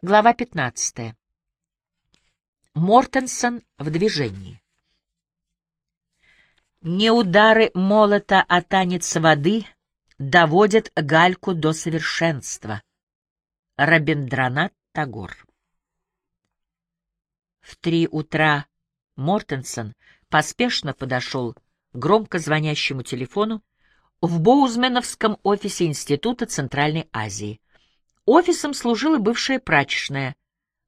Глава 15. Мортенсон в движении. Не удары молота, а танец воды доводят гальку до совершенства. Рабиндранат Тагор. В три утра Мортенсон поспешно подошел к громко звонящему телефону в Боузменовском офисе Института Центральной Азии. Офисом служила бывшая прачечная,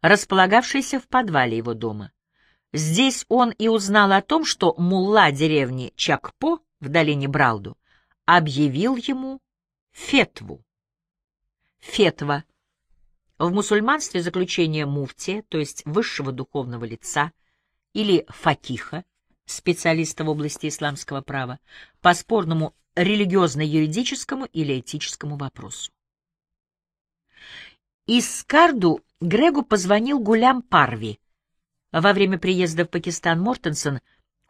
располагавшаяся в подвале его дома. Здесь он и узнал о том, что мулла деревни Чакпо в долине Бралду объявил ему фетву. Фетва. В мусульманстве заключение муфтия, то есть высшего духовного лица, или факиха, специалиста в области исламского права, по спорному религиозно-юридическому или этическому вопросу. Из Карду Грегу позвонил Гулям Парви. Во время приезда в Пакистан Мортенсон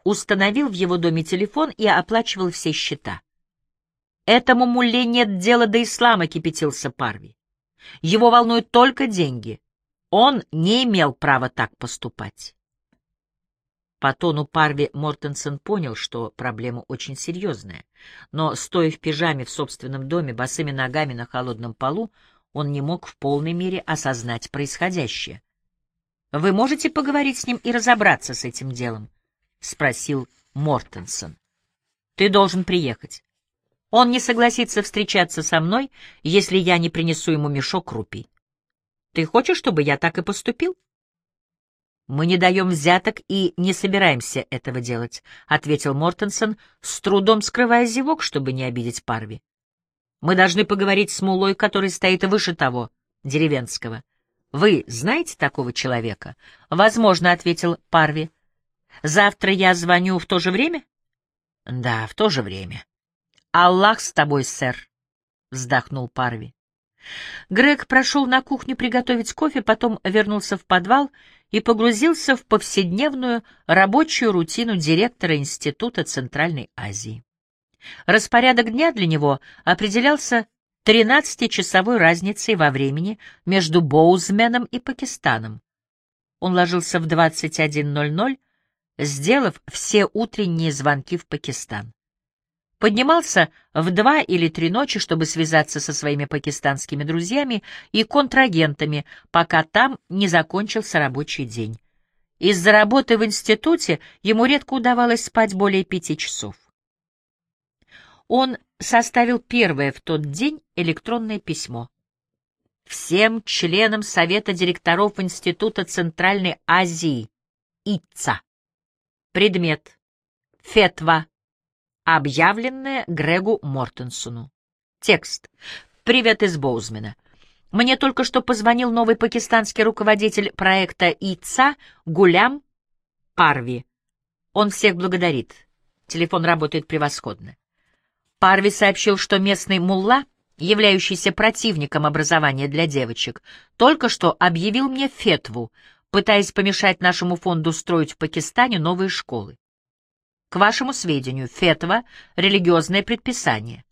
установил в его доме телефон и оплачивал все счета. «Этому мулле нет дела до ислама», — кипятился Парви. «Его волнуют только деньги. Он не имел права так поступать». По тону Парви Мортенсон понял, что проблема очень серьезная, но, стоя в пижаме в собственном доме, босыми ногами на холодном полу, он не мог в полной мере осознать происходящее. «Вы можете поговорить с ним и разобраться с этим делом?» — спросил Мортенсон. «Ты должен приехать. Он не согласится встречаться со мной, если я не принесу ему мешок рупий. Ты хочешь, чтобы я так и поступил?» «Мы не даем взяток и не собираемся этого делать», — ответил Мортенсон, с трудом скрывая зевок, чтобы не обидеть Парви. «Мы должны поговорить с мулой, который стоит выше того, деревенского. Вы знаете такого человека?» «Возможно», — ответил Парви. «Завтра я звоню в то же время?» «Да, в то же время». «Аллах с тобой, сэр», — вздохнул Парви. Грег прошел на кухню приготовить кофе, потом вернулся в подвал и погрузился в повседневную рабочую рутину директора Института Центральной Азии. Распорядок дня для него определялся 13-часовой разницей во времени между Боузменом и Пакистаном. Он ложился в 21.00, сделав все утренние звонки в Пакистан. Поднимался в два или три ночи, чтобы связаться со своими пакистанскими друзьями и контрагентами, пока там не закончился рабочий день. Из-за работы в институте ему редко удавалось спать более пяти часов. Он составил первое в тот день электронное письмо. Всем членам Совета директоров Института Центральной Азии ИЦА. Предмет. Фетва объявленное Грегу Мортенсону. Текст. «Привет из Боузмена. Мне только что позвонил новый пакистанский руководитель проекта ИЦА Гулям Парви. Он всех благодарит. Телефон работает превосходно. Парви сообщил, что местный мулла, являющийся противником образования для девочек, только что объявил мне фетву, пытаясь помешать нашему фонду строить в Пакистане новые школы. К вашему сведению, фетва — религиозное предписание.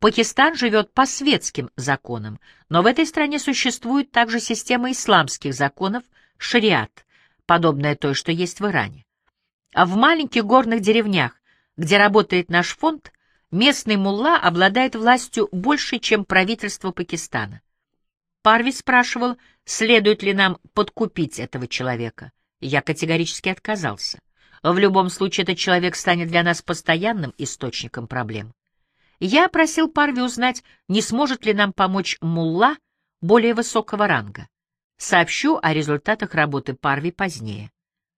Пакистан живет по светским законам, но в этой стране существует также система исламских законов, шариат, подобная той, что есть в Иране. А в маленьких горных деревнях, где работает наш фонд, местный мулла обладает властью больше, чем правительство Пакистана. Парви спрашивал, следует ли нам подкупить этого человека. Я категорически отказался. В любом случае, этот человек станет для нас постоянным источником проблем. Я просил Парви узнать, не сможет ли нам помочь мулла более высокого ранга. Сообщу о результатах работы Парви позднее.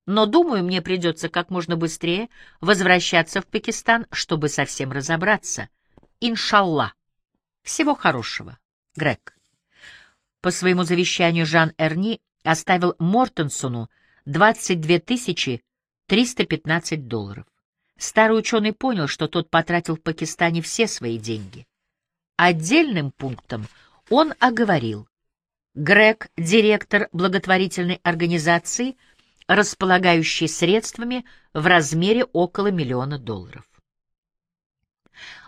Но, думаю, мне придется как можно быстрее возвращаться в Пакистан, чтобы совсем разобраться. Иншалла. Всего хорошего. Грег. По своему завещанию Жан Эрни оставил Мортенсону 22 тысячи 315 долларов. Старый ученый понял, что тот потратил в Пакистане все свои деньги. Отдельным пунктом он оговорил. Грег, директор благотворительной организации, располагающей средствами в размере около миллиона долларов.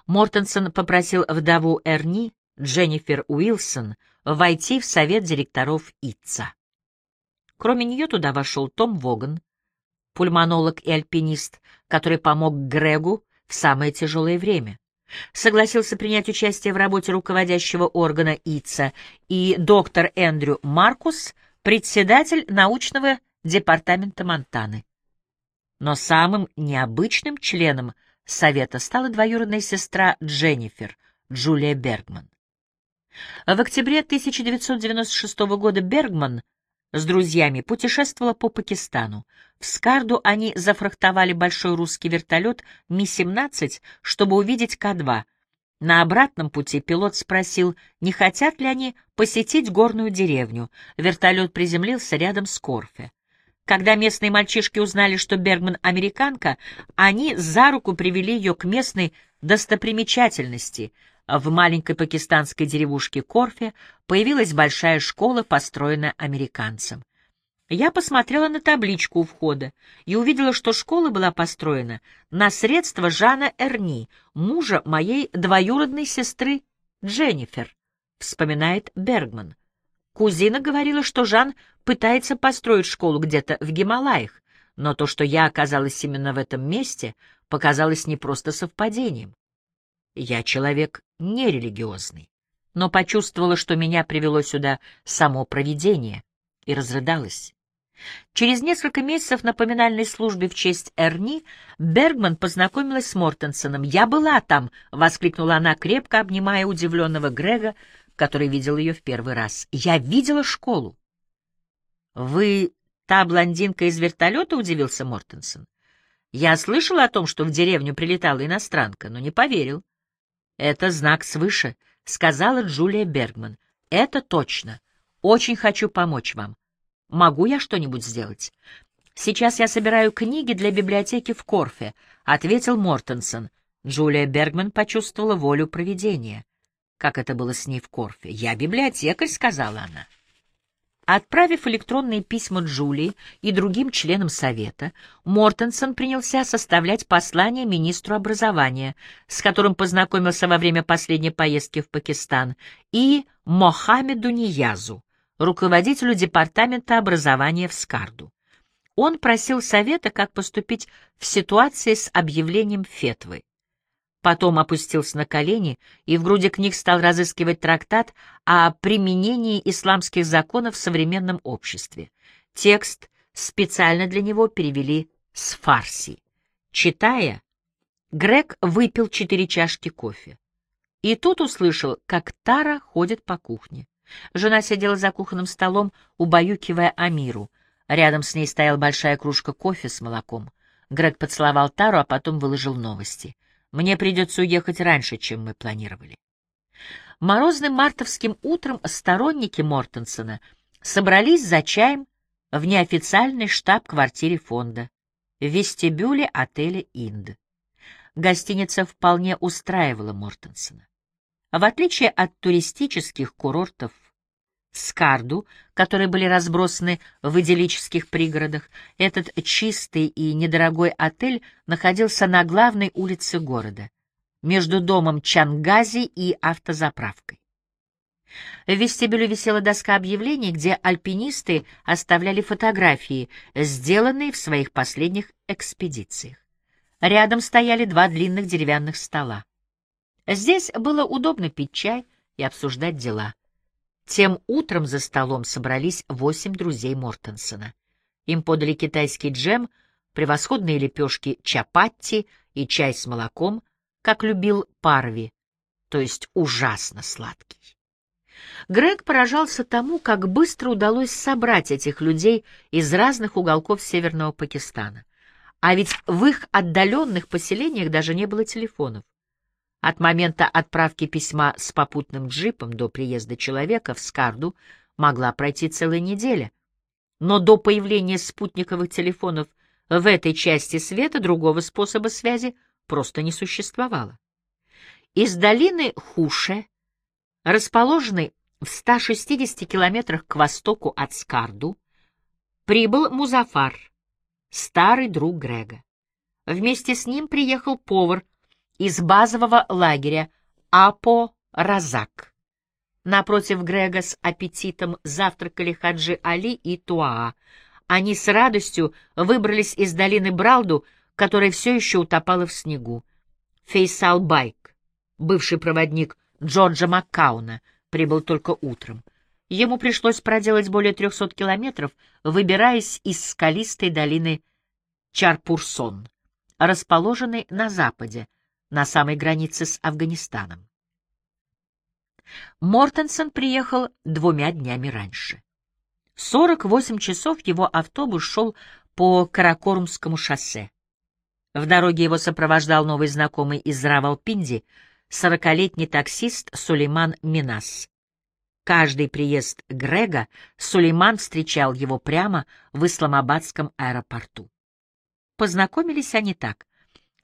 Мортенсон попросил вдову Эрни, Дженнифер Уилсон, войти в совет директоров ИЦА. Кроме нее туда вошел Том Воган, пульмонолог и альпинист, который помог Грегу в самое тяжелое время. Согласился принять участие в работе руководящего органа ИЦА и доктор Эндрю Маркус, председатель научного департамента Монтаны. Но самым необычным членом совета стала двоюродная сестра Дженнифер, Джулия Бергман. В октябре 1996 года Бергман с друзьями путешествовала по Пакистану. В Скарду они зафрахтовали большой русский вертолет Ми-17, чтобы увидеть К-2. На обратном пути пилот спросил, не хотят ли они посетить горную деревню. Вертолет приземлился рядом с Корфе. Когда местные мальчишки узнали, что Бергман американка, они за руку привели ее к местной достопримечательности — в маленькой пакистанской деревушке Корфе появилась большая школа, построенная американцем. Я посмотрела на табличку у входа и увидела, что школа была построена на средства Жана Эрни, мужа моей двоюродной сестры Дженнифер, вспоминает Бергман. Кузина говорила, что Жан пытается построить школу где-то в Гималаях, но то, что я оказалась именно в этом месте, показалось не просто совпадением. Я человек нерелигиозный, но почувствовала, что меня привело сюда само провидение, и разрыдалась. Через несколько месяцев на поминальной службе в честь Эрни Бергман познакомилась с Мортенсоном. «Я была там!» — воскликнула она, крепко обнимая удивленного Грега, который видел ее в первый раз. «Я видела школу!» «Вы та блондинка из вертолета?» — удивился Мортенсон. «Я слышал о том, что в деревню прилетала иностранка, но не поверил. «Это знак свыше», — сказала Джулия Бергман. «Это точно. Очень хочу помочь вам. Могу я что-нибудь сделать?» «Сейчас я собираю книги для библиотеки в Корфе», — ответил Мортенсон. Джулия Бергман почувствовала волю провидения. Как это было с ней в Корфе? «Я библиотекарь», — сказала она. Отправив электронные письма Джулии и другим членам Совета, Мортенсон принялся составлять послание министру образования, с которым познакомился во время последней поездки в Пакистан, и Мохаммеду Ниязу, руководителю департамента образования в Скарду. Он просил Совета, как поступить в ситуации с объявлением фетвы. Потом опустился на колени и в груди книг стал разыскивать трактат о применении исламских законов в современном обществе. Текст специально для него перевели с фарси. Читая, Грег выпил четыре чашки кофе. И тут услышал, как Тара ходит по кухне. Жена сидела за кухонным столом, убаюкивая Амиру. Рядом с ней стояла большая кружка кофе с молоком. Грег поцеловал Тару, а потом выложил новости. Мне придется уехать раньше, чем мы планировали. Морозным мартовским утром сторонники Мортенсона собрались за чаем в неофициальной штаб-квартире фонда, в вестибюле отеля «Инд». Гостиница вполне устраивала Мортенсона. В отличие от туристических курортов Скарду, которые были разбросаны в идиллических пригородах, этот чистый и недорогой отель находился на главной улице города, между домом Чангази и автозаправкой. В вестибюле висела доска объявлений, где альпинисты оставляли фотографии, сделанные в своих последних экспедициях. Рядом стояли два длинных деревянных стола. Здесь было удобно пить чай и обсуждать дела. Тем утром за столом собрались восемь друзей Мортенсона. Им подали китайский джем, превосходные лепешки чапатти и чай с молоком, как любил Парви, то есть ужасно сладкий. Грег поражался тому, как быстро удалось собрать этих людей из разных уголков северного Пакистана. А ведь в их отдаленных поселениях даже не было телефонов. От момента отправки письма с попутным джипом до приезда человека в Скарду могла пройти целая неделя. Но до появления спутниковых телефонов в этой части света другого способа связи просто не существовало. Из долины Хуше, расположенной в 160 километрах к востоку от Скарду, прибыл Музафар, старый друг Грега. Вместе с ним приехал повар из базового лагеря Апо-Разак. Напротив Грега с аппетитом завтракали Хаджи Али и Туаа. Они с радостью выбрались из долины Бралду, которая все еще утопала в снегу. Фейсал Байк, бывший проводник Джорджа Маккауна, прибыл только утром. Ему пришлось проделать более 300 километров, выбираясь из скалистой долины Чарпурсон, расположенной на западе, на самой границе с Афганистаном. Мортенсон приехал двумя днями раньше. 48 часов его автобус шел по Каракорумскому шоссе. В дороге его сопровождал новый знакомый из Равалпинди, сорокалетний таксист Сулейман Минас. Каждый приезд Грега Сулейман встречал его прямо в Исламабадском аэропорту. Познакомились они так.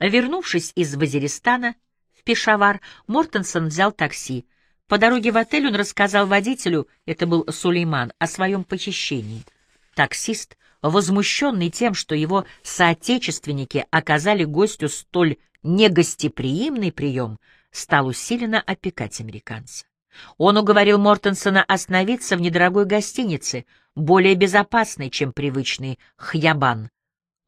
Вернувшись из Вазиристана в Пешавар, Мортенсон взял такси. По дороге в отель он рассказал водителю, это был Сулейман, о своем похищении. Таксист, возмущенный тем, что его соотечественники оказали гостю столь негостеприимный прием, стал усиленно опекать американца. Он уговорил Мортенсона остановиться в недорогой гостинице, более безопасной, чем привычный Хьябан.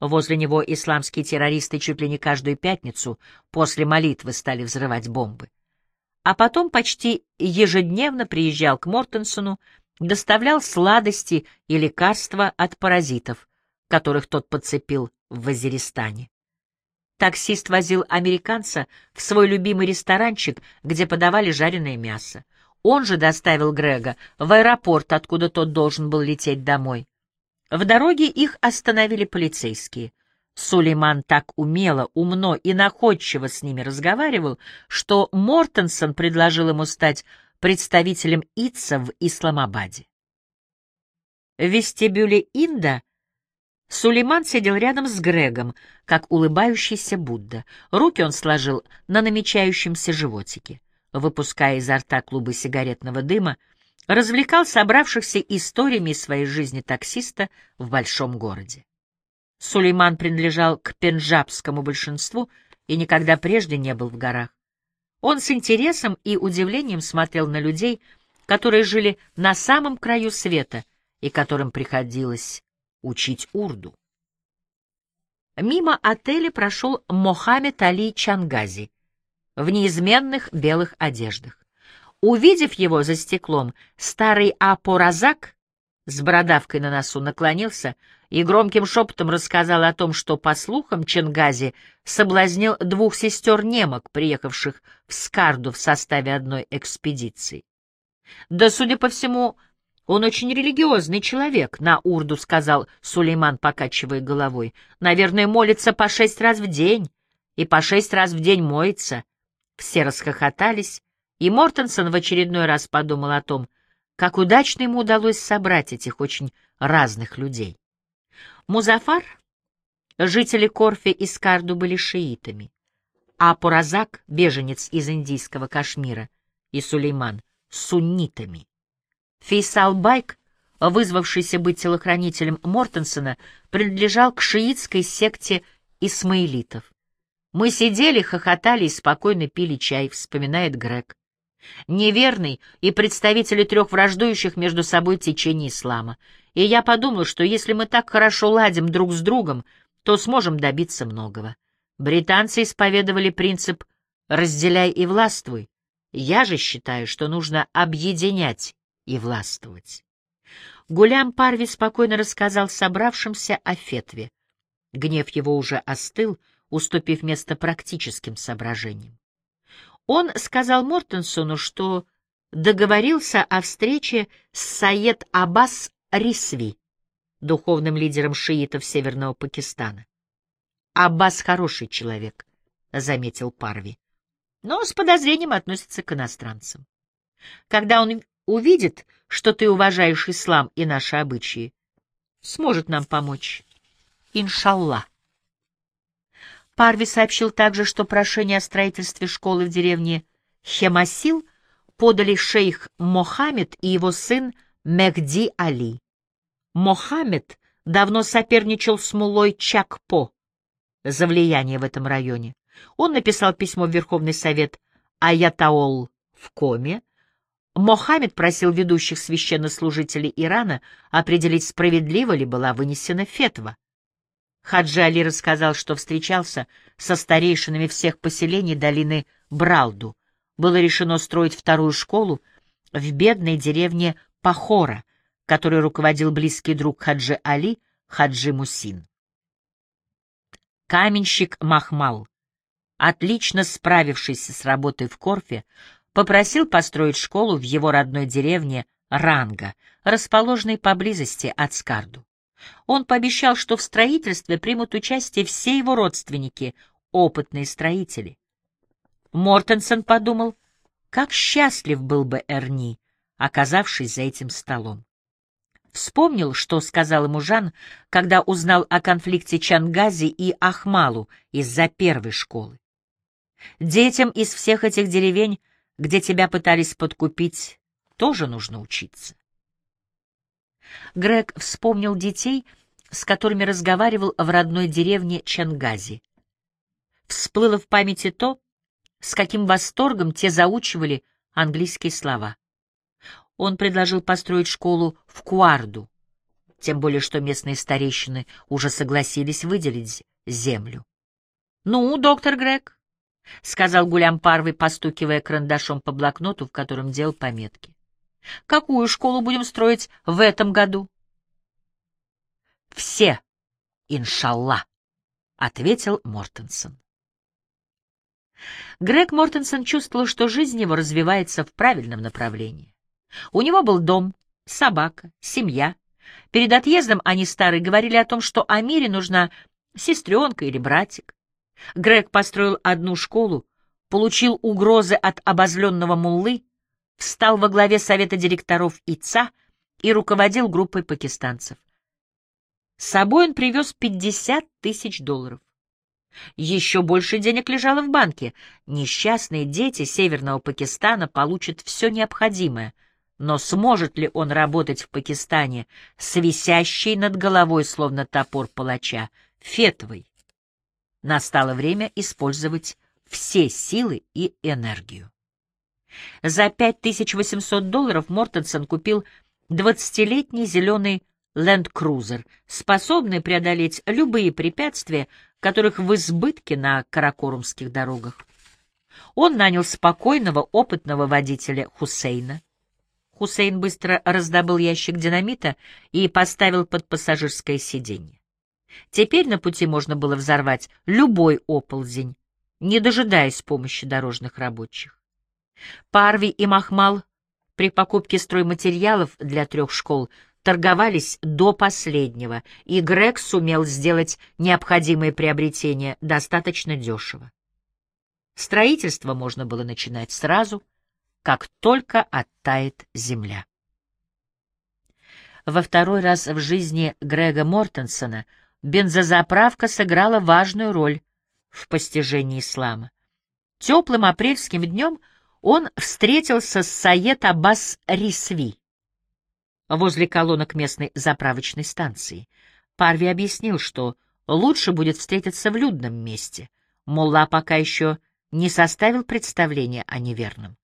Возле него исламские террористы чуть ли не каждую пятницу после молитвы стали взрывать бомбы. А потом почти ежедневно приезжал к Мортенсону, доставлял сладости и лекарства от паразитов, которых тот подцепил в Вазиристане. Таксист возил американца в свой любимый ресторанчик, где подавали жареное мясо. Он же доставил Грега в аэропорт, откуда тот должен был лететь домой. В дороге их остановили полицейские. Сулейман так умело, умно и находчиво с ними разговаривал, что Мортенсон предложил ему стать представителем ИЦА в Исламабаде. В вестибюле Инда Сулейман сидел рядом с Грегом, как улыбающийся Будда. Руки он сложил на намечающемся животике выпуская изо рта клубы сигаретного дыма, развлекал собравшихся историями своей жизни таксиста в большом городе. Сулейман принадлежал к пенджабскому большинству и никогда прежде не был в горах. Он с интересом и удивлением смотрел на людей, которые жили на самом краю света и которым приходилось учить урду. Мимо отеля прошел Мохаммед Али Чангази, в неизменных белых одеждах. Увидев его за стеклом, старый Апоразак с бородавкой на носу наклонился и громким шепотом рассказал о том, что, по слухам, Ченгази соблазнил двух сестер-немок, приехавших в Скарду в составе одной экспедиции. Да, судя по всему, он очень религиозный человек, — на урду сказал Сулейман, покачивая головой. Наверное, молится по шесть раз в день и по шесть раз в день моется. Все расхохотались, и Мортенсон в очередной раз подумал о том, как удачно ему удалось собрать этих очень разных людей. Музафар, жители Корфи и Скарду были шиитами, а Пуразак, беженец из индийского Кашмира, и Сулейман — суннитами. Фейсал Байк, вызвавшийся быть телохранителем Мортенсона, принадлежал к шиитской секте исмаилитов. Мы сидели, хохотали и спокойно пили чай, вспоминает Грег. Неверный и представители трех враждующих между собой течений ислама. И я подумал, что если мы так хорошо ладим друг с другом, то сможем добиться многого. Британцы исповедовали принцип «разделяй и властвуй». Я же считаю, что нужно объединять и властвовать. Гулям Парви спокойно рассказал собравшимся о фетве. Гнев его уже остыл, — уступив место практическим соображениям. Он сказал Мортенсону, что договорился о встрече с Саед Аббас Рисви, духовным лидером шиитов Северного Пакистана. «Аббас хороший человек», — заметил Парви, но с подозрением относится к иностранцам. Когда он увидит, что ты уважаешь ислам и наши обычаи, сможет нам помочь. Иншаллах. Парви сообщил также, что прошение о строительстве школы в деревне Хемасил подали шейх Мохаммед и его сын Мехди Али. Мохаммед давно соперничал с мулой Чакпо за влияние в этом районе. Он написал письмо в Верховный Совет Аятаол в Коме, Мохаммед просил ведущих священнослужителей Ирана определить, справедливо ли была вынесена фетва. Хаджи Али рассказал, что встречался со старейшинами всех поселений долины Бралду. Было решено строить вторую школу в бедной деревне Пахора, которой руководил близкий друг Хаджи Али, Хаджи Мусин. Каменщик Махмал, отлично справившийся с работой в Корфе, попросил построить школу в его родной деревне Ранга, расположенной поблизости от Скарду. Он пообещал, что в строительстве примут участие все его родственники, опытные строители. Мортенсон подумал, как счастлив был бы Эрни, оказавшись за этим столом. Вспомнил, что сказал ему Жан, когда узнал о конфликте Чангази и Ахмалу из-за первой школы. Детям из всех этих деревень, где тебя пытались подкупить, тоже нужно учиться. Грег вспомнил детей, с которыми разговаривал в родной деревне Чангази. Всплыло в памяти то, с каким восторгом те заучивали английские слова. Он предложил построить школу в Куарду, тем более что местные старейшины уже согласились выделить землю. — Ну, доктор Грег, — сказал Гулям Парвый, постукивая карандашом по блокноту, в котором делал пометки. Какую школу будем строить в этом году? Все, иншалла, ответил Мортенсон. Грег Мортенсон чувствовал, что жизнь его развивается в правильном направлении. У него был дом, собака, семья. Перед отъездом они старые говорили о том, что Амире нужна сестренка или братик. Грег построил одну школу, получил угрозы от обозленного муллы, встал во главе совета директоров ИЦА и руководил группой пакистанцев. С собой он привез 50 тысяч долларов. Еще больше денег лежало в банке. Несчастные дети Северного Пакистана получат все необходимое. Но сможет ли он работать в Пакистане с висящей над головой, словно топор палача, фетвой? Настало время использовать все силы и энергию. За 5800 долларов Мортенсон купил 20-летний зеленый ленд-крузер, способный преодолеть любые препятствия, которых в избытке на каракорумских дорогах. Он нанял спокойного, опытного водителя Хусейна. Хусейн быстро раздобыл ящик динамита и поставил под пассажирское сиденье. Теперь на пути можно было взорвать любой оползень, не дожидаясь помощи дорожных рабочих. Парви и Махмал при покупке стройматериалов для трех школ торговались до последнего, и Грег сумел сделать необходимые приобретения достаточно дешево. Строительство можно было начинать сразу, как только оттает земля. Во второй раз в жизни Грега Мортенсона бензозаправка сыграла важную роль в постижении ислама. Теплым апрельским днем — он встретился с Саед Аббас Рисви возле колонок местной заправочной станции. Парви объяснил, что лучше будет встретиться в людном месте. Молла пока еще не составил представления о неверном.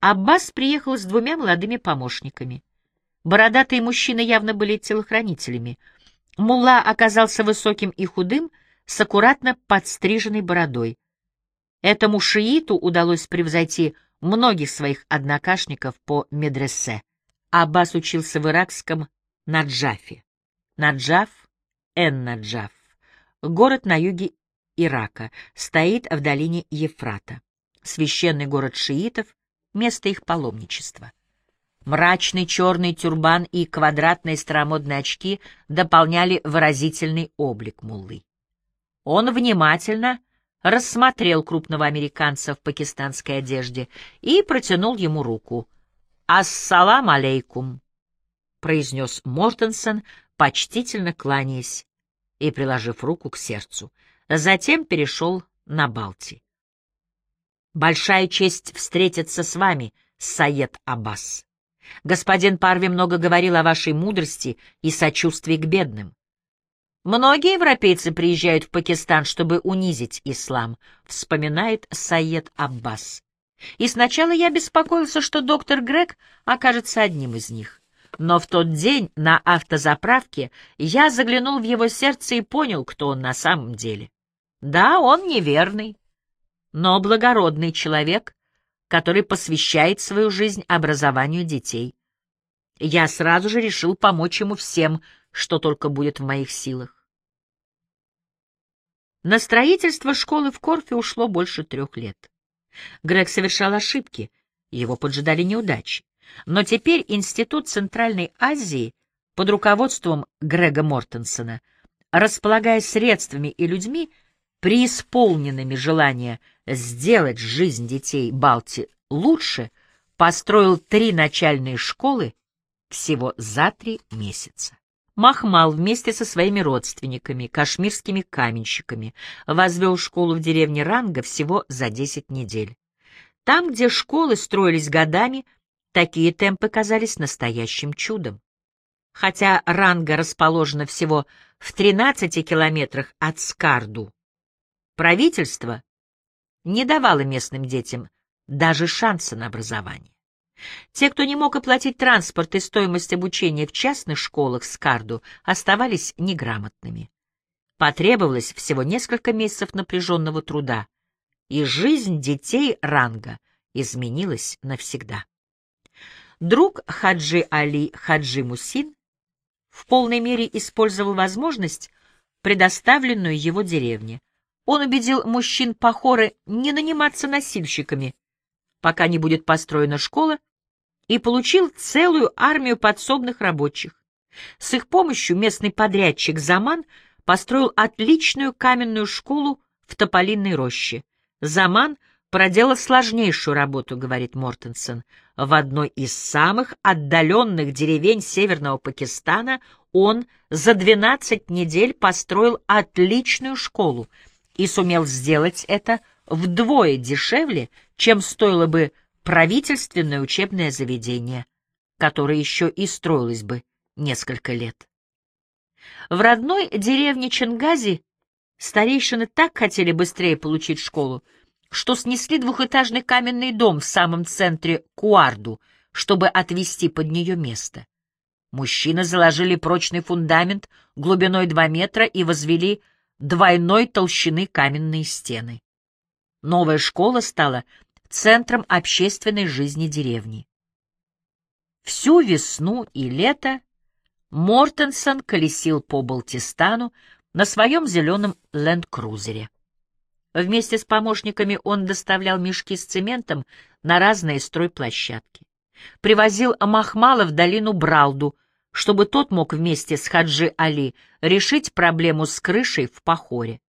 Аббас приехал с двумя молодыми помощниками. Бородатые мужчины явно были телохранителями. Мулла оказался высоким и худым, с аккуратно подстриженной бородой. Этому шииту удалось превзойти многих своих однокашников по медресе. Аббас учился в иракском Наджафе. Наджаф, Эн-Наджаф, город на юге Ирака, стоит в долине Ефрата. Священный город шиитов, место их паломничества. Мрачный черный тюрбан и квадратные старомодные очки дополняли выразительный облик муллы. Он внимательно рассмотрел крупного американца в пакистанской одежде и протянул ему руку. «Ассалам алейкум», — произнес Мортенсон, почтительно кланяясь и приложив руку к сердцу. Затем перешел на Балти. «Большая честь встретиться с вами, Саед Аббас. Господин Парви много говорил о вашей мудрости и сочувствии к бедным. Многие европейцы приезжают в Пакистан, чтобы унизить ислам, вспоминает Саед Аббас. И сначала я беспокоился, что доктор Грег окажется одним из них. Но в тот день на автозаправке я заглянул в его сердце и понял, кто он на самом деле. Да, он неверный, но благородный человек, который посвящает свою жизнь образованию детей. Я сразу же решил помочь ему всем, что только будет в моих силах. На строительство школы в Корфе ушло больше трех лет. Грег совершал ошибки, его поджидали неудачи. Но теперь Институт Центральной Азии под руководством Грега Мортенсона, располагая средствами и людьми, преисполненными желания сделать жизнь детей Балти лучше, построил три начальные школы всего за три месяца. Махмал вместе со своими родственниками, кашмирскими каменщиками, возвел школу в деревне Ранга всего за 10 недель. Там, где школы строились годами, такие темпы казались настоящим чудом. Хотя Ранга расположена всего в 13 километрах от Скарду, правительство не давало местным детям даже шанса на образование. Те, кто не мог оплатить транспорт и стоимость обучения в частных школах Скарду, оставались неграмотными. Потребовалось всего несколько месяцев напряженного труда, и жизнь детей Ранга изменилась навсегда. Друг Хаджи Али Хаджи Мусин в полной мере использовал возможность, предоставленную его деревне. Он убедил мужчин Пахоры не наниматься носильщиками, пока не будет построена школа, и получил целую армию подсобных рабочих. С их помощью местный подрядчик Заман построил отличную каменную школу в Тополинной роще. Заман проделал сложнейшую работу, говорит Мортенсен. В одной из самых отдаленных деревень северного Пакистана он за 12 недель построил отличную школу и сумел сделать это вдвое дешевле, чем стоило бы правительственное учебное заведение, которое еще и строилось бы несколько лет. В родной деревне Ченгази старейшины так хотели быстрее получить школу, что снесли двухэтажный каменный дом в самом центре Куарду, чтобы отвести под нее место. Мужчины заложили прочный фундамент глубиной 2 метра и возвели двойной толщины каменные стены. Новая школа стала центром общественной жизни деревни. Всю весну и лето Мортенсон колесил по Балтистану на своем зеленом ленд-крузере. Вместе с помощниками он доставлял мешки с цементом на разные стройплощадки. Привозил Махмала в долину Бралду, чтобы тот мог вместе с Хаджи Али решить проблему с крышей в Пахоре.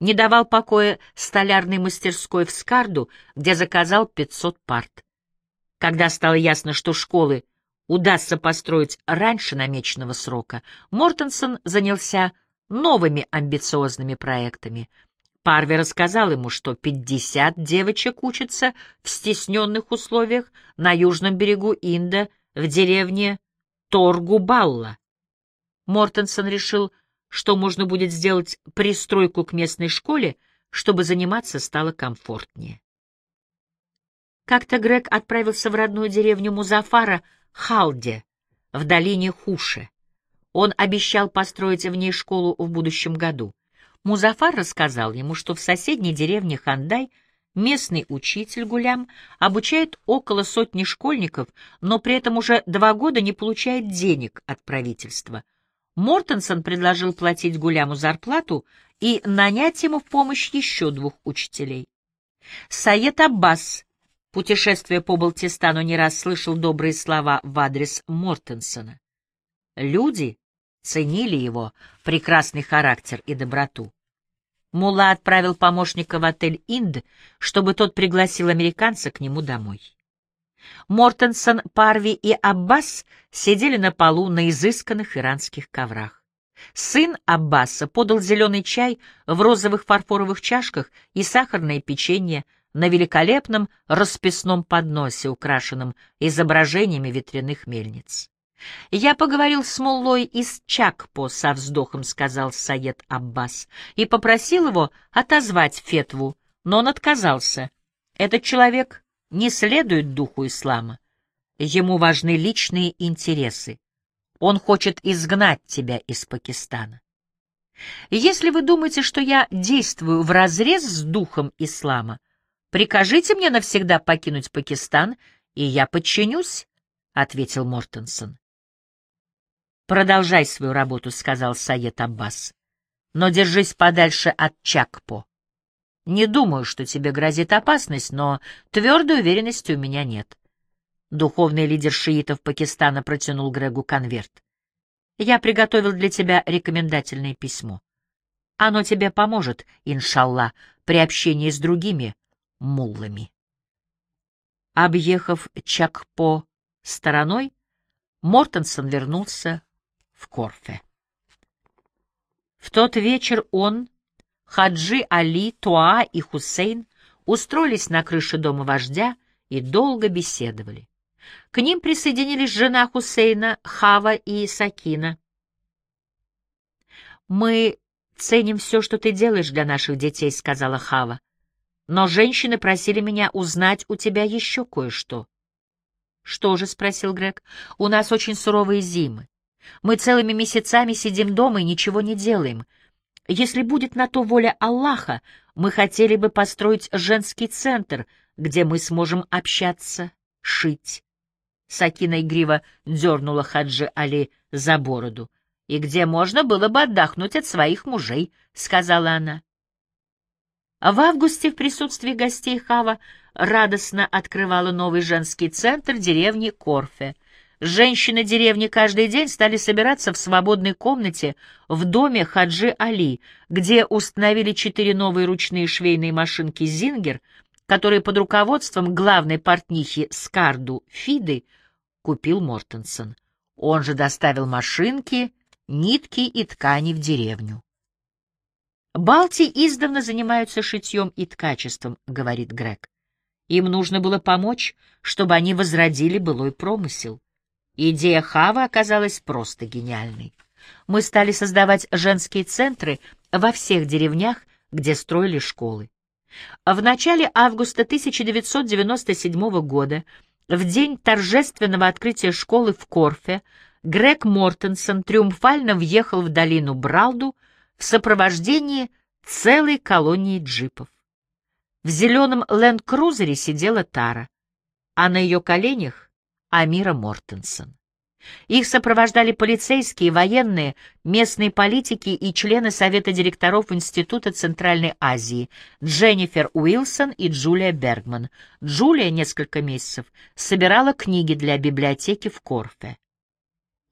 Не давал покоя столярной мастерской в Скарду, где заказал 500 парт. Когда стало ясно, что школы удастся построить раньше намеченного срока, Мортенсон занялся новыми амбициозными проектами — Парви рассказал ему, что 50 девочек учатся в стесненных условиях на южном берегу Инда в деревне Торгубалла. Мортенсон решил, что можно будет сделать пристройку к местной школе, чтобы заниматься стало комфортнее. Как-то Грег отправился в родную деревню Музафара, Халде, в долине Хуше. Он обещал построить в ней школу в будущем году. Музафар рассказал ему, что в соседней деревне Хандай местный учитель Гулям обучает около сотни школьников, но при этом уже два года не получает денег от правительства. Мортенсон предложил платить Гуляму зарплату и нанять ему в помощь еще двух учителей. Саед Аббас, путешествуя по Балтистану, не раз слышал добрые слова в адрес Мортенсона. Люди ценили его прекрасный характер и доброту. Мула отправил помощника в отель «Инд», чтобы тот пригласил американца к нему домой. Мортенсон, Парви и Аббас сидели на полу на изысканных иранских коврах. Сын Аббаса подал зеленый чай в розовых фарфоровых чашках и сахарное печенье на великолепном расписном подносе, украшенном изображениями ветряных мельниц. «Я поговорил с Муллой из Чакпо», — со вздохом сказал Саед Аббас, и попросил его отозвать Фетву, но он отказался. Этот человек не следует духу ислама. Ему важны личные интересы. Он хочет изгнать тебя из Пакистана. Если вы думаете, что я действую вразрез с духом ислама, прикажите мне навсегда покинуть Пакистан, и я подчинюсь, — ответил Мортенсон. «Продолжай свою работу», — сказал Саед Аббас. «Но держись подальше от Чакпо. Не думаю, что тебе грозит опасность, но твердой уверенности у меня нет». Духовный лидер шиитов Пакистана протянул Грегу конверт. «Я приготовил для тебя рекомендательное письмо. Оно тебе поможет, иншалла, при общении с другими муллами». Объехав Чакпо стороной, Мортенсон вернулся в Корфе. В тот вечер он, Хаджи Али, Туа и Хусейн устроились на крыше дома вождя и долго беседовали. К ним присоединились жена Хусейна, Хава и Сакина. «Мы ценим все, что ты делаешь для наших детей», — сказала Хава. «Но женщины просили меня узнать у тебя еще кое-что». «Что же?» — спросил Грег. «У нас очень суровые зимы. Мы целыми месяцами сидим дома и ничего не делаем. Если будет на то воля Аллаха, мы хотели бы построить женский центр, где мы сможем общаться, шить. Сакина игриво дернула Хаджи Али за бороду. «И где можно было бы отдохнуть от своих мужей», — сказала она. В августе в присутствии гостей Хава радостно открывала новый женский центр деревни Корфе — Женщины деревни каждый день стали собираться в свободной комнате в доме Хаджи Али, где установили четыре новые ручные швейные машинки «Зингер», которые под руководством главной портнихи Скарду Фиды купил Мортенсон. Он же доставил машинки, нитки и ткани в деревню. «Балти издавна занимаются шитьем и ткачеством», — говорит Грег. «Им нужно было помочь, чтобы они возродили былой промысел». Идея Хава оказалась просто гениальной. Мы стали создавать женские центры во всех деревнях, где строили школы. В начале августа 1997 года, в день торжественного открытия школы в Корфе, Грег Мортенсон триумфально въехал в долину Бралду в сопровождении целой колонии джипов. В зеленом ленд-крузере сидела Тара, а на ее коленях Амира Мортенсон. Их сопровождали полицейские, военные, местные политики и члены Совета директоров Института Центральной Азии Дженнифер Уилсон и Джулия Бергман. Джулия несколько месяцев собирала книги для библиотеки в Корфе.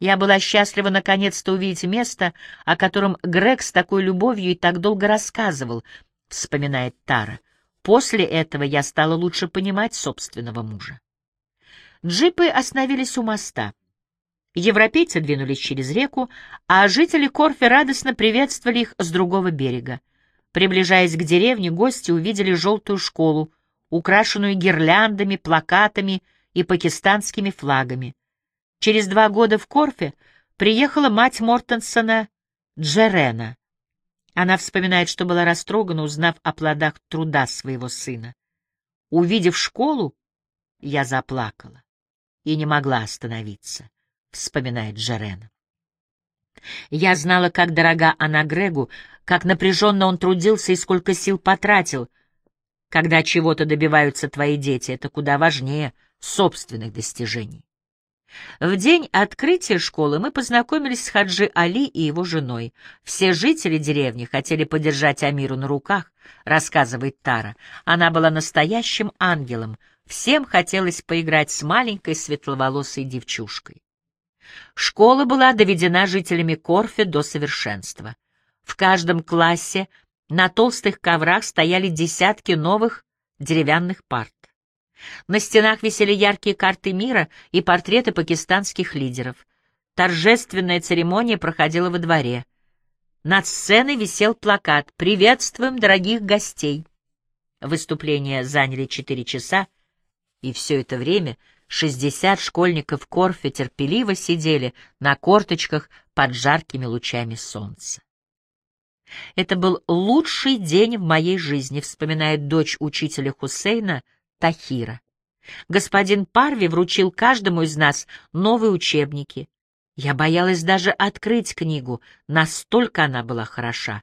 Я была счастлива наконец-то увидеть место, о котором Грег с такой любовью и так долго рассказывал, вспоминает Тара. После этого я стала лучше понимать собственного мужа. Джипы остановились у моста. Европейцы двинулись через реку, а жители Корфи радостно приветствовали их с другого берега. Приближаясь к деревне, гости увидели желтую школу, украшенную гирляндами, плакатами и пакистанскими флагами. Через два года в Корфе приехала мать Мортенсона Джерена. Она вспоминает, что была растрогана, узнав о плодах труда своего сына. Увидев школу, я заплакала и не могла остановиться, — вспоминает Джерен. Я знала, как дорога она Грегу, как напряженно он трудился и сколько сил потратил. Когда чего-то добиваются твои дети, это куда важнее собственных достижений. В день открытия школы мы познакомились с Хаджи Али и его женой. Все жители деревни хотели подержать Амиру на руках, рассказывает Тара. Она была настоящим ангелом, Всем хотелось поиграть с маленькой светловолосой девчушкой. Школа была доведена жителями Корфе до совершенства. В каждом классе на толстых коврах стояли десятки новых деревянных парт. На стенах висели яркие карты мира и портреты пакистанских лидеров. Торжественная церемония проходила во дворе. Над сценой висел плакат «Приветствуем дорогих гостей». Выступления заняли четыре часа, и все это время шестьдесят школьников Корфе терпеливо сидели на корточках под жаркими лучами солнца. Это был лучший день в моей жизни, вспоминает дочь учителя Хусейна Тахира. Господин Парви вручил каждому из нас новые учебники. Я боялась даже открыть книгу, настолько она была хороша.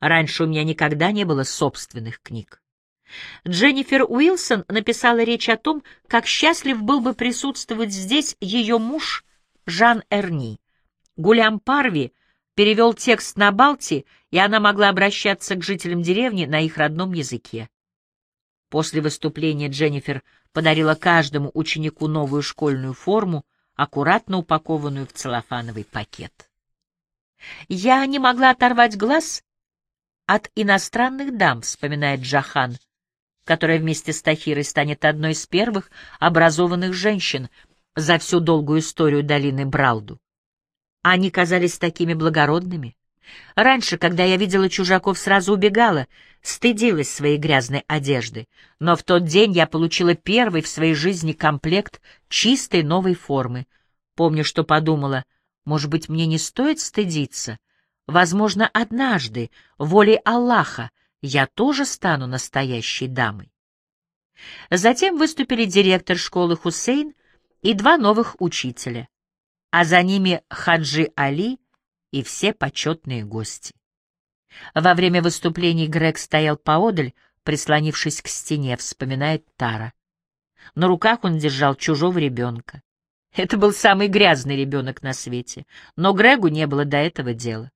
Раньше у меня никогда не было собственных книг. Дженнифер Уилсон написала речь о том, как счастлив был бы присутствовать здесь ее муж Жан Эрни. Гулям Парви перевел текст на Балти, и она могла обращаться к жителям деревни на их родном языке. После выступления Дженнифер подарила каждому ученику новую школьную форму, аккуратно упакованную в целлофановый пакет. «Я не могла оторвать глаз от иностранных дам», — вспоминает Джахан, которая вместе с Тахирой станет одной из первых образованных женщин за всю долгую историю долины Бралду. Они казались такими благородными. Раньше, когда я видела чужаков, сразу убегала, стыдилась своей грязной одежды, но в тот день я получила первый в своей жизни комплект чистой новой формы. Помню, что подумала, может быть, мне не стоит стыдиться. Возможно, однажды, волей Аллаха, я тоже стану настоящей дамой. Затем выступили директор школы Хусейн и два новых учителя, а за ними Хаджи Али и все почетные гости. Во время выступлений Грег стоял поодаль, прислонившись к стене, вспоминает Тара. На руках он держал чужого ребенка. Это был самый грязный ребенок на свете, но Грегу не было до этого дела.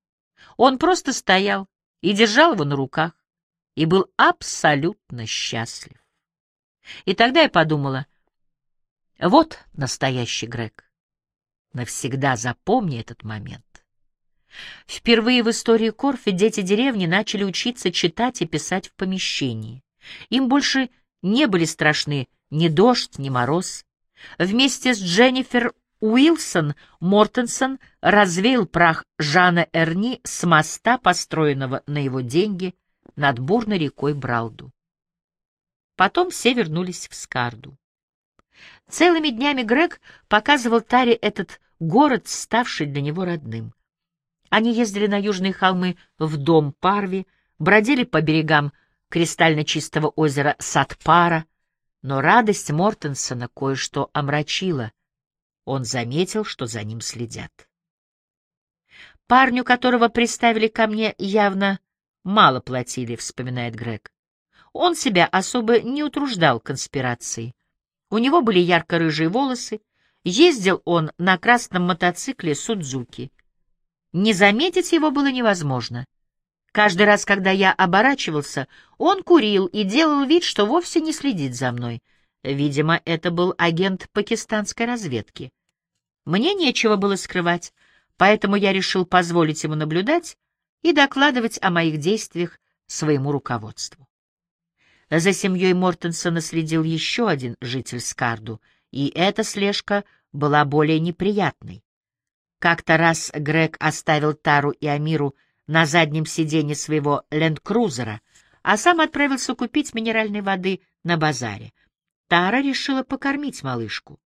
Он просто стоял и держал его на руках, и был абсолютно счастлив. И тогда я подумала, вот настоящий Грег. Навсегда запомни этот момент. Впервые в истории Корфи дети деревни начали учиться читать и писать в помещении. Им больше не были страшны ни дождь, ни мороз. Вместе с Дженнифер Уилсон Мортенсон развеял прах Жана Эрни с моста, построенного на его деньги, над бурной рекой Бралду. Потом все вернулись в Скарду. Целыми днями Грег показывал Таре этот город, ставший для него родным. Они ездили на южные холмы в дом Парви, бродили по берегам кристально чистого озера Сатпара, но радость Мортенсона кое-что омрачила. Он заметил, что за ним следят. Парню, которого приставили ко мне, явно мало платили, вспоминает Грег. Он себя особо не утруждал конспирацией. У него были ярко-рыжие волосы, ездил он на красном мотоцикле Судзуки. Не заметить его было невозможно. Каждый раз, когда я оборачивался, он курил и делал вид, что вовсе не следит за мной. Видимо, это был агент пакистанской разведки. Мне нечего было скрывать, поэтому я решил позволить ему наблюдать и докладывать о моих действиях своему руководству. За семьей Мортенсона следил еще один житель Скарду, и эта слежка была более неприятной. Как-то раз Грег оставил Тару и Амиру на заднем сиденье своего ленд-крузера, а сам отправился купить минеральной воды на базаре. Тара решила покормить малышку.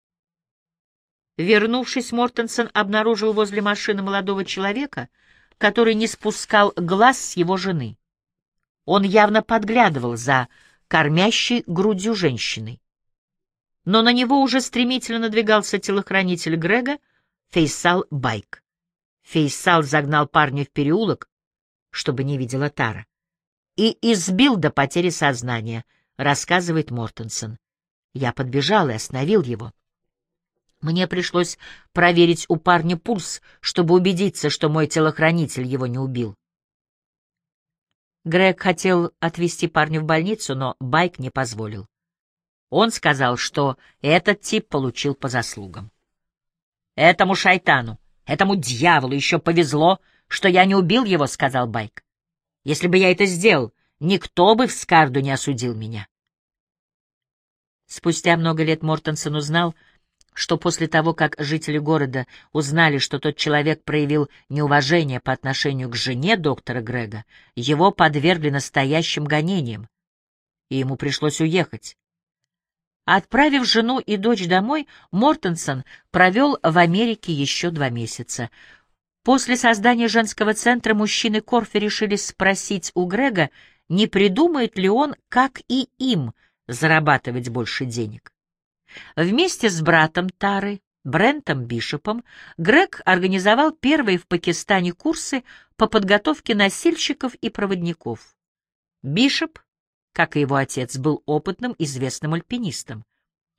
Вернувшись, Мортенсон обнаружил возле машины молодого человека, который не спускал глаз с его жены. Он явно подглядывал за кормящей грудью женщиной. Но на него уже стремительно надвигался телохранитель Грега, Фейсал Байк. Фейсал загнал парня в переулок, чтобы не видела Тара, и избил до потери сознания, рассказывает Мортенсон. Я подбежал и остановил его. Мне пришлось проверить у парня пульс, чтобы убедиться, что мой телохранитель его не убил. Грег хотел отвезти парня в больницу, но Байк не позволил. Он сказал, что этот тип получил по заслугам. Этому шайтану, этому дьяволу еще повезло, что я не убил его, — сказал Байк. Если бы я это сделал, никто бы в Скарду не осудил меня. Спустя много лет Мортенсон узнал, что после того, как жители города узнали, что тот человек проявил неуважение по отношению к жене доктора Грега, его подвергли настоящим гонениям, и ему пришлось уехать. Отправив жену и дочь домой, Мортенсон провел в Америке еще два месяца. После создания женского центра мужчины Корфи решили спросить у Грега, не придумает ли он, как и им, зарабатывать больше денег. Вместе с братом Тары, Брентом Бишопом, Грег организовал первые в Пакистане курсы по подготовке носильщиков и проводников. Бишоп, как и его отец, был опытным, известным альпинистом.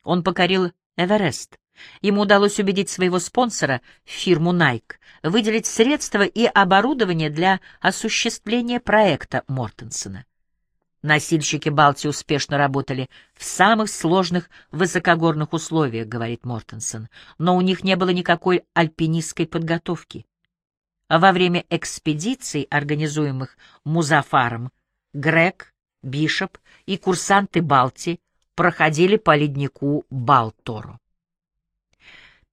Он покорил Эверест. Ему удалось убедить своего спонсора, фирму Nike, выделить средства и оборудование для осуществления проекта Мортенсона. Носильщики Балти успешно работали в самых сложных высокогорных условиях, говорит Мортенсон, но у них не было никакой альпинистской подготовки. Во время экспедиций, организуемых Музафаром, Грег, Бишоп и курсанты Балти проходили по леднику Балторо.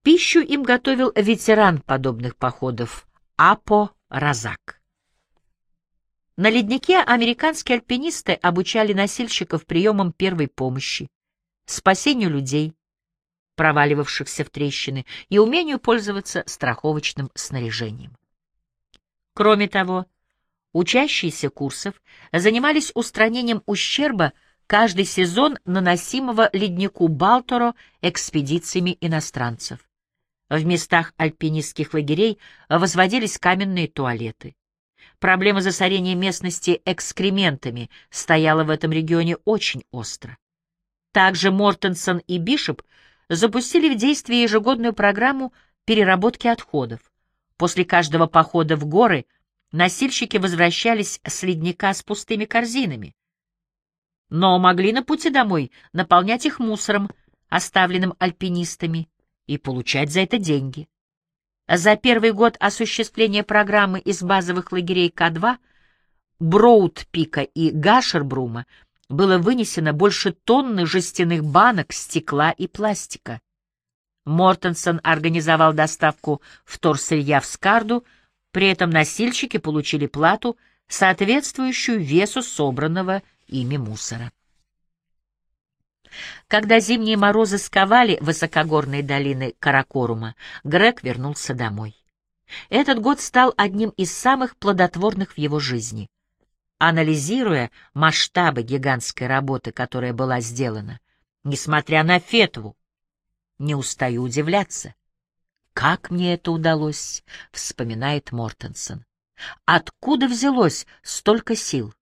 Пищу им готовил ветеран подобных походов Апо Разак. На леднике американские альпинисты обучали носильщиков приемам первой помощи, спасению людей, проваливавшихся в трещины, и умению пользоваться страховочным снаряжением. Кроме того, учащиеся курсов занимались устранением ущерба каждый сезон наносимого леднику Балторо экспедициями иностранцев. В местах альпинистских лагерей возводились каменные туалеты. Проблема засорения местности экскрементами стояла в этом регионе очень остро. Также Мортенсон и Бишоп запустили в действие ежегодную программу переработки отходов. После каждого похода в горы носильщики возвращались с ледника с пустыми корзинами, но могли на пути домой наполнять их мусором, оставленным альпинистами и получать за это деньги. За первый год осуществления программы из базовых лагерей К-2 Броуд-Пика и Гашербрума было вынесено больше тонны жестяных банок, стекла и пластика. Мортенсон организовал доставку вторсырья в Скарду, при этом носильщики получили плату, соответствующую весу собранного ими мусора. Когда зимние морозы сковали высокогорные долины Каракорума, Грег вернулся домой. Этот год стал одним из самых плодотворных в его жизни. Анализируя масштабы гигантской работы, которая была сделана, несмотря на фетву, не устаю удивляться. «Как мне это удалось?» — вспоминает Мортенсон. «Откуда взялось столько сил?»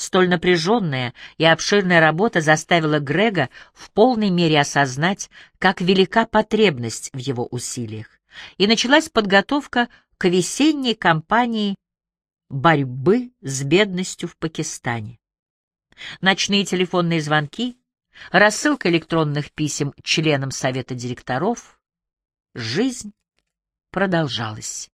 Столь напряженная и обширная работа заставила Грега в полной мере осознать, как велика потребность в его усилиях, и началась подготовка к весенней кампании борьбы с бедностью в Пакистане. Ночные телефонные звонки, рассылка электронных писем членам Совета директоров. Жизнь продолжалась.